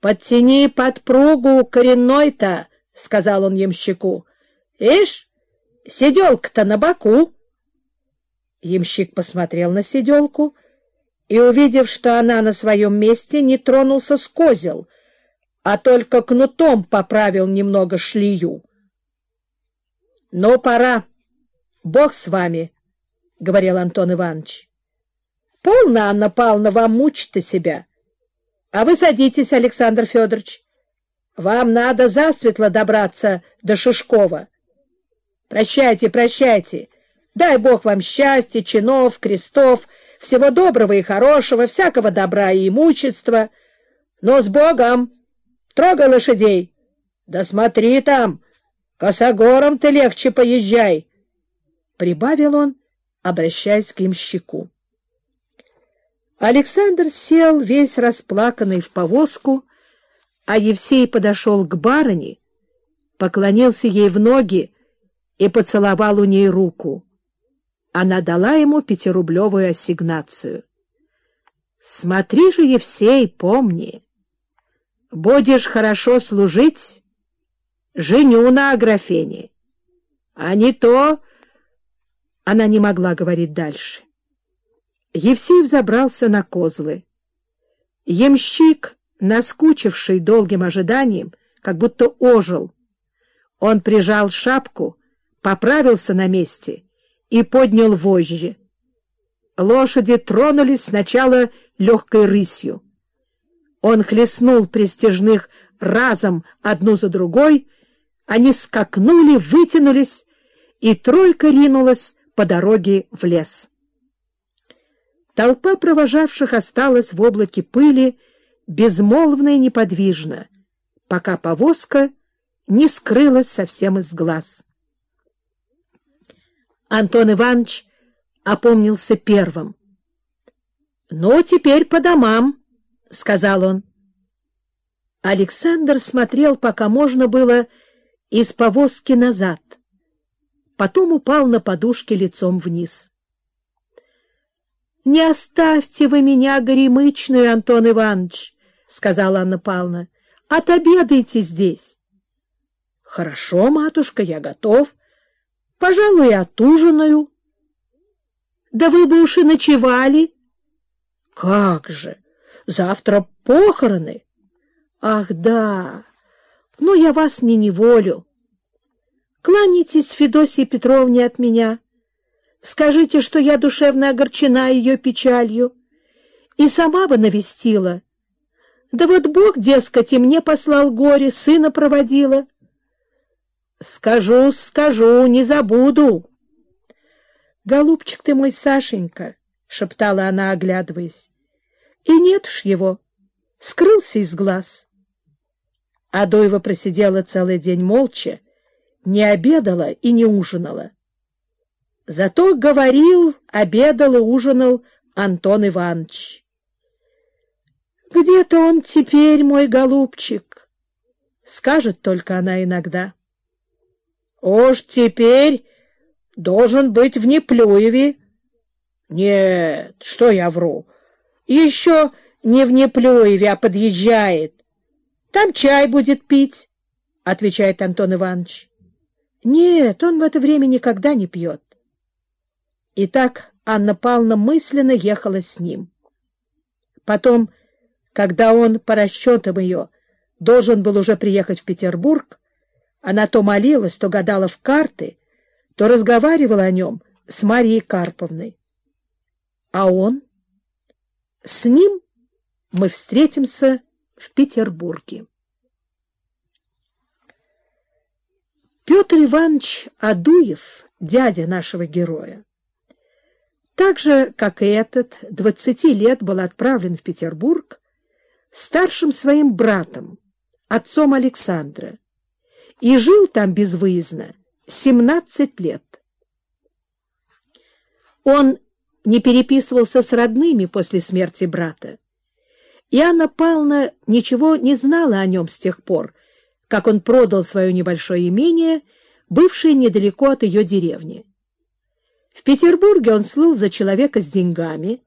— Подтяни подпругу коренной-то, — сказал он ямщику. — Ишь, сиделка-то на боку. Ямщик посмотрел на сиделку и, увидев, что она на своем месте, не тронулся с козел, а только кнутом поправил немного шлею. — Ну, пора. Бог с вами, — говорил Антон Иванович. — Полно, Анна Павловна, вам мучить-то себя. — а вы садитесь, Александр Федорович. Вам надо засветло добраться до Шишкова. Прощайте, прощайте. Дай Бог вам счастья, чинов, крестов, всего доброго и хорошего, всякого добра и имущества. Но с Богом! Трогай лошадей! Да смотри там! Косогором ты легче поезжай! Прибавил он, обращаясь к имщику. Александр сел весь расплаканный в повозку, а Евсей подошел к барыне, поклонился ей в ноги и поцеловал у ней руку. Она дала ему пятирублевую ассигнацию. — Смотри же, Евсей, помни, будешь хорошо служить, женю на Аграфене, а не то... Она не могла говорить дальше. Евсей взобрался на козлы. Ямщик, наскучивший долгим ожиданием, как будто ожил. Он прижал шапку, поправился на месте и поднял вожжи. Лошади тронулись сначала легкой рысью. Он хлестнул пристежных разом одну за другой, они скакнули, вытянулись, и тройка ринулась по дороге в лес. Толпа провожавших осталась в облаке пыли, безмолвно и неподвижно, пока повозка не скрылась совсем из глаз. Антон Иванович опомнился первым. — Ну, теперь по домам, — сказал он. Александр смотрел, пока можно было, из повозки назад. Потом упал на подушке лицом вниз. — Не оставьте вы меня горемычную, Антон Иванович, — сказала Анна Павловна. — Отобедайте здесь. — Хорошо, матушка, я готов. Пожалуй, отужинаю. — Да вы бы уж и ночевали. — Как же! Завтра похороны. — Ах, да! Ну, я вас не неволю. Кланяйтесь Федосии Петровне от меня. — Скажите, что я душевно огорчена ее печалью. И сама бы навестила. Да вот Бог, дескать, и мне послал горе, сына проводила. Скажу, скажу, не забуду. Голубчик ты мой, Сашенька, — шептала она, оглядываясь. И нет уж его, скрылся из глаз. Адоева просидела целый день молча, не обедала и не ужинала. Зато говорил, обедал и ужинал Антон Иванович. «Где-то он теперь, мой голубчик?» — скажет только она иногда. «Уж теперь должен быть в Неплюеве». «Нет, что я вру. Еще не в Неплюеве, а подъезжает. Там чай будет пить», — отвечает Антон Иванович. «Нет, он в это время никогда не пьет. И так Анна Павловна мысленно ехала с ним. Потом, когда он, по расчетам ее, должен был уже приехать в Петербург, она то молилась, то гадала в карты, то разговаривала о нем с Марией Карповной. А он? С ним мы встретимся в Петербурге. Петр Иванович Адуев, дядя нашего героя, так же, как и этот, двадцати лет был отправлен в Петербург старшим своим братом, отцом Александра, и жил там безвыездно семнадцать лет. Он не переписывался с родными после смерти брата, и Анна Павловна ничего не знала о нем с тех пор, как он продал свое небольшое имение, бывшее недалеко от ее деревни. В Петербурге он слыл за человека с деньгами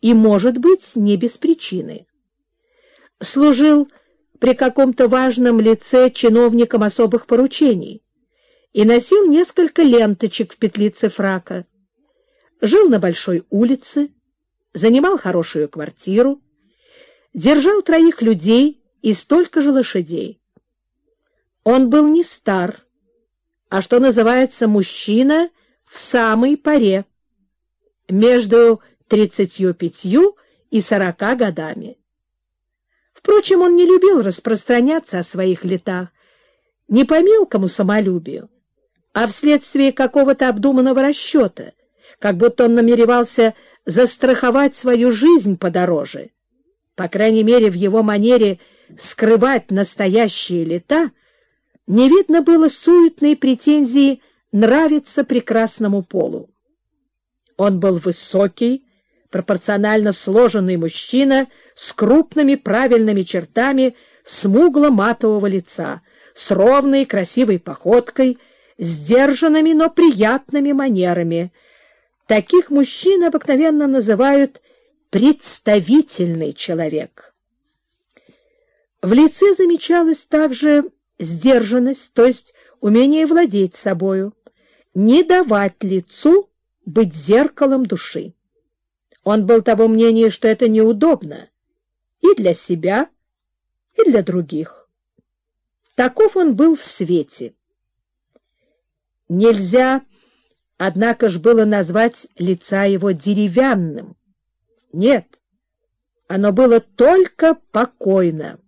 и, может быть, не без причины. Служил при каком-то важном лице чиновником особых поручений и носил несколько ленточек в петлице фрака. Жил на большой улице, занимал хорошую квартиру, держал троих людей и столько же лошадей. Он был не стар, а, что называется, мужчина в самой паре, между тридцатью пятью и сорока годами. Впрочем, он не любил распространяться о своих летах, не по мелкому самолюбию, а вследствие какого-то обдуманного расчета, как будто он намеревался застраховать свою жизнь подороже. По крайней мере, в его манере скрывать настоящие лета не видно было суетной претензии нравиться прекрасному полу. Он был высокий, пропорционально сложенный мужчина с крупными правильными чертами смугло-матового лица, с ровной красивой походкой, сдержанными, но приятными манерами. Таких мужчин обыкновенно называют «представительный человек». В лице замечалась также сдержанность, то есть умение владеть собою, не давать лицу быть зеркалом души. Он был того мнения, что это неудобно и для себя, и для других. Таков он был в свете. Нельзя, однако ж, было назвать лица его деревянным. Нет, оно было только покойно.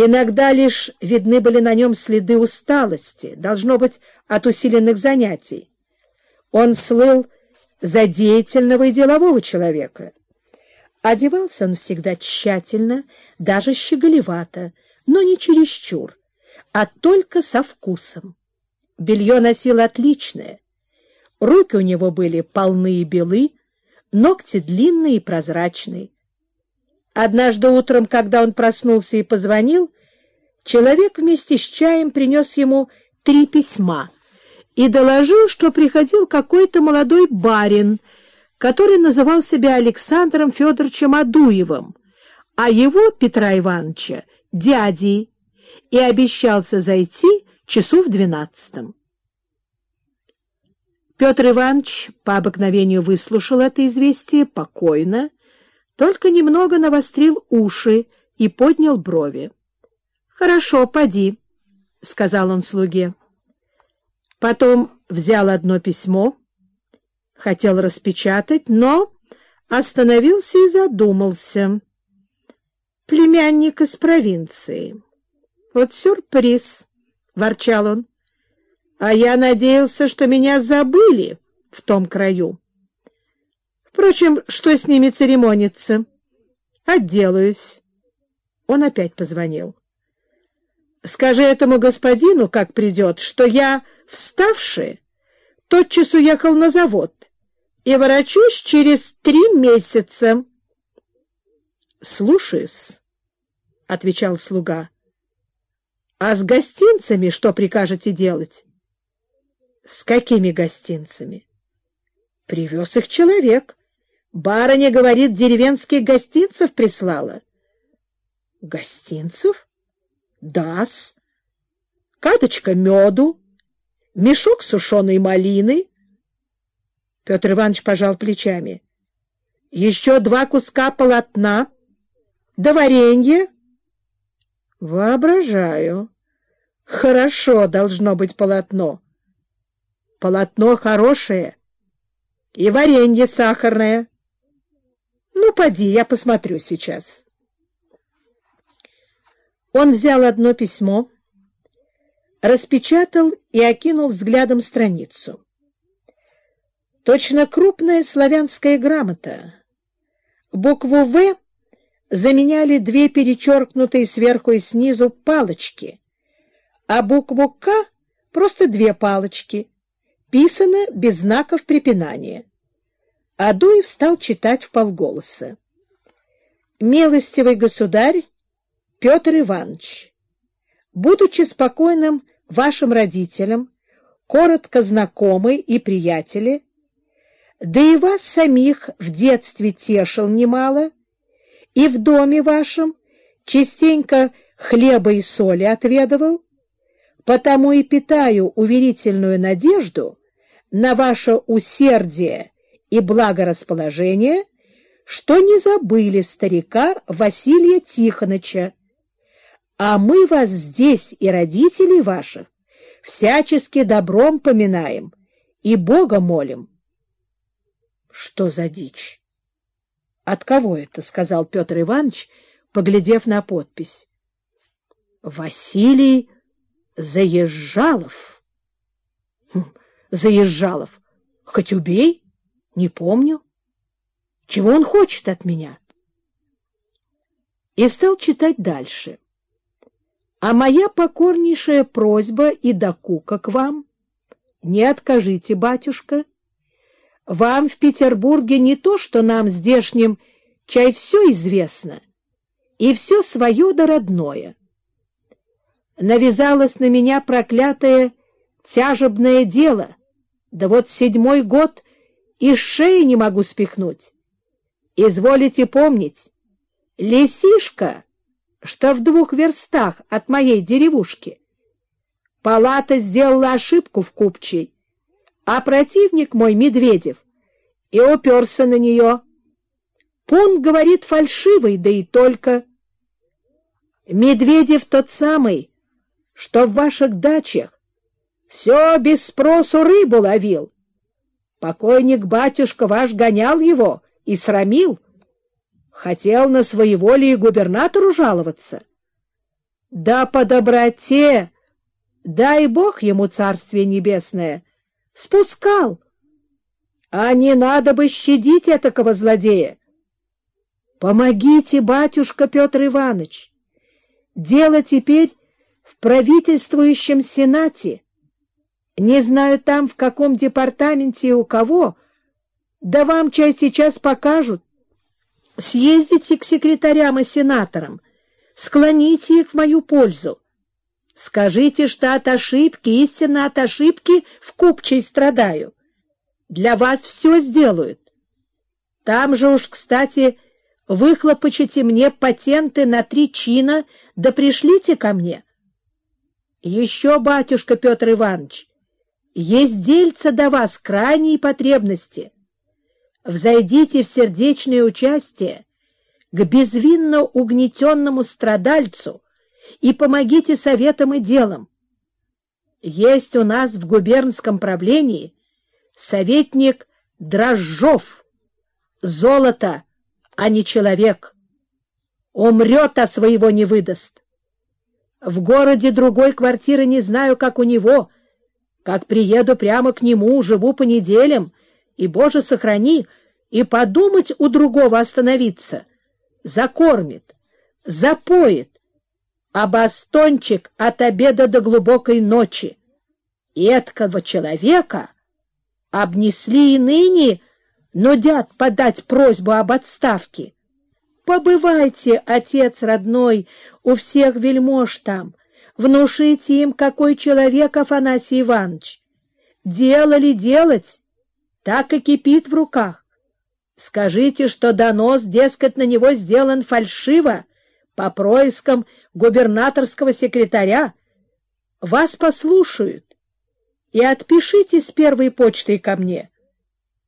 Иногда лишь видны были на нем следы усталости, должно быть, от усиленных занятий. Он слыл за деятельного и делового человека. Одевался он всегда тщательно, даже щеголевато, но не чересчур, а только со вкусом. Белье носил отличное. Руки у него были полные и белы, ногти длинные и прозрачные. Однажды утром, когда он проснулся и позвонил, человек вместе с чаем принес ему три письма и доложил, что приходил какой-то молодой барин, который называл себя Александром Федоровичем Адуевым, а его, Петра Ивановича, дядей, и обещался зайти часу в двенадцатом. Петр Иванович по обыкновению выслушал это известие покойно, только немного навострил уши и поднял брови. — Хорошо, поди, — сказал он слуге. Потом взял одно письмо, хотел распечатать, но остановился и задумался. Племянник из провинции. Вот сюрприз, — ворчал он. А я надеялся, что меня забыли в том краю. Впрочем, что с ними церемониться? Отделаюсь. Он опять позвонил. Скажи этому господину, как придет, что я, вставший, тотчас уехал на завод и ворочусь через три месяца. — Слушаюсь, — отвечал слуга. — А с гостинцами что прикажете делать? — С какими гостинцами? — Привез их человек. Барыня, говорит, деревенских гостинцев прислала. — Гостинцев? — Да-с. Каточка меду, мешок сушеной малины. Петр Иванович пожал плечами. — Еще два куска полотна, да варенье. — Воображаю. Хорошо должно быть полотно. Полотно хорошее и варенье сахарное. Ну, поди, я посмотрю сейчас. Он взял одно письмо, распечатал и окинул взглядом страницу. Точно крупная славянская грамота. Букву «В» заменяли две перечеркнутые сверху и снизу палочки, а букву «К» — просто две палочки, писано без знаков препинания. Адуев стал читать в полголоса. «Милостивый государь Петр Иванович, будучи спокойным вашим родителям, коротко знакомы и приятели, да и вас самих в детстве тешил немало, и в доме вашем частенько хлеба и соли отведывал, потому и питаю уверительную надежду на ваше усердие и благорасположение, что не забыли старика Василия Тихоновича, а мы вас здесь и родителей ваших всячески добром поминаем и Бога молим. — Что за дичь? — От кого это? — сказал Петр Иванович, поглядев на подпись. — Василий Заезжалов. Хм, Заезжалов. Хоть убей, не помню. Чего он хочет от меня? И стал читать дальше. А моя покорнейшая просьба и докука к вам. Не откажите, батюшка. Вам в Петербурге не то, что нам здешним чай все известно, и все свое да родное. Навязалось на меня проклятое тяжебное дело, да вот седьмой год и шеи не могу спихнуть. Изволите помнить, лисишка, что в двух верстах от моей деревушки, палата сделала ошибку в купчей, а противник мой, Медведев, и уперся на нее. Пун говорит фальшивый, да и только. Медведев тот самый, что в ваших дачах все без спросу рыбу ловил. Покойник батюшка ваш гонял его — и срамил. Хотел на своеволие губернатору жаловаться. Да по доброте, дай Бог ему царствие небесное, спускал. А не надо бы щадить этакого злодея. Помогите, батюшка Петр Иванович. Дело теперь в правительствующем сенате. Не знаю там, в каком департаменте и у кого, — да вам чай сейчас покажут. Съездите к секретарям и сенаторам, склоните их в мою пользу. Скажите, что от ошибки, истинно от ошибки в купчей страдаю. Для вас все сделают. Там же уж, кстати, выхлопочите мне патенты на три чина, да пришлите ко мне. Еще, батюшка Петр Иванович, есть дельца до вас крайней потребности — взойдите в сердечное участие к безвинно угнетенному страдальцу и помогите советам и делам. Есть у нас в губернском правлении советник Дрожжов, золото, а не человек. Умрет, а своего не выдаст. В городе другой квартиры не знаю, как у него. Как приеду прямо к нему, живу по неделям, и, Боже, сохрани, и подумать у другого остановиться. Закормит, запоет, а бастончик от обеда до глубокой ночи. Эткого человека обнесли и ныне, нудят подать просьбу об отставке. Побывайте, отец родной, у всех вельмож там, внушите им, какой человек Афанасий Иванович. Дело ли делать, так и кипит в руках. Скажите, что донос, дескать, на него сделан фальшиво, по проискам губернаторского секретаря. Вас послушают. И отпишите с первой почтой ко мне.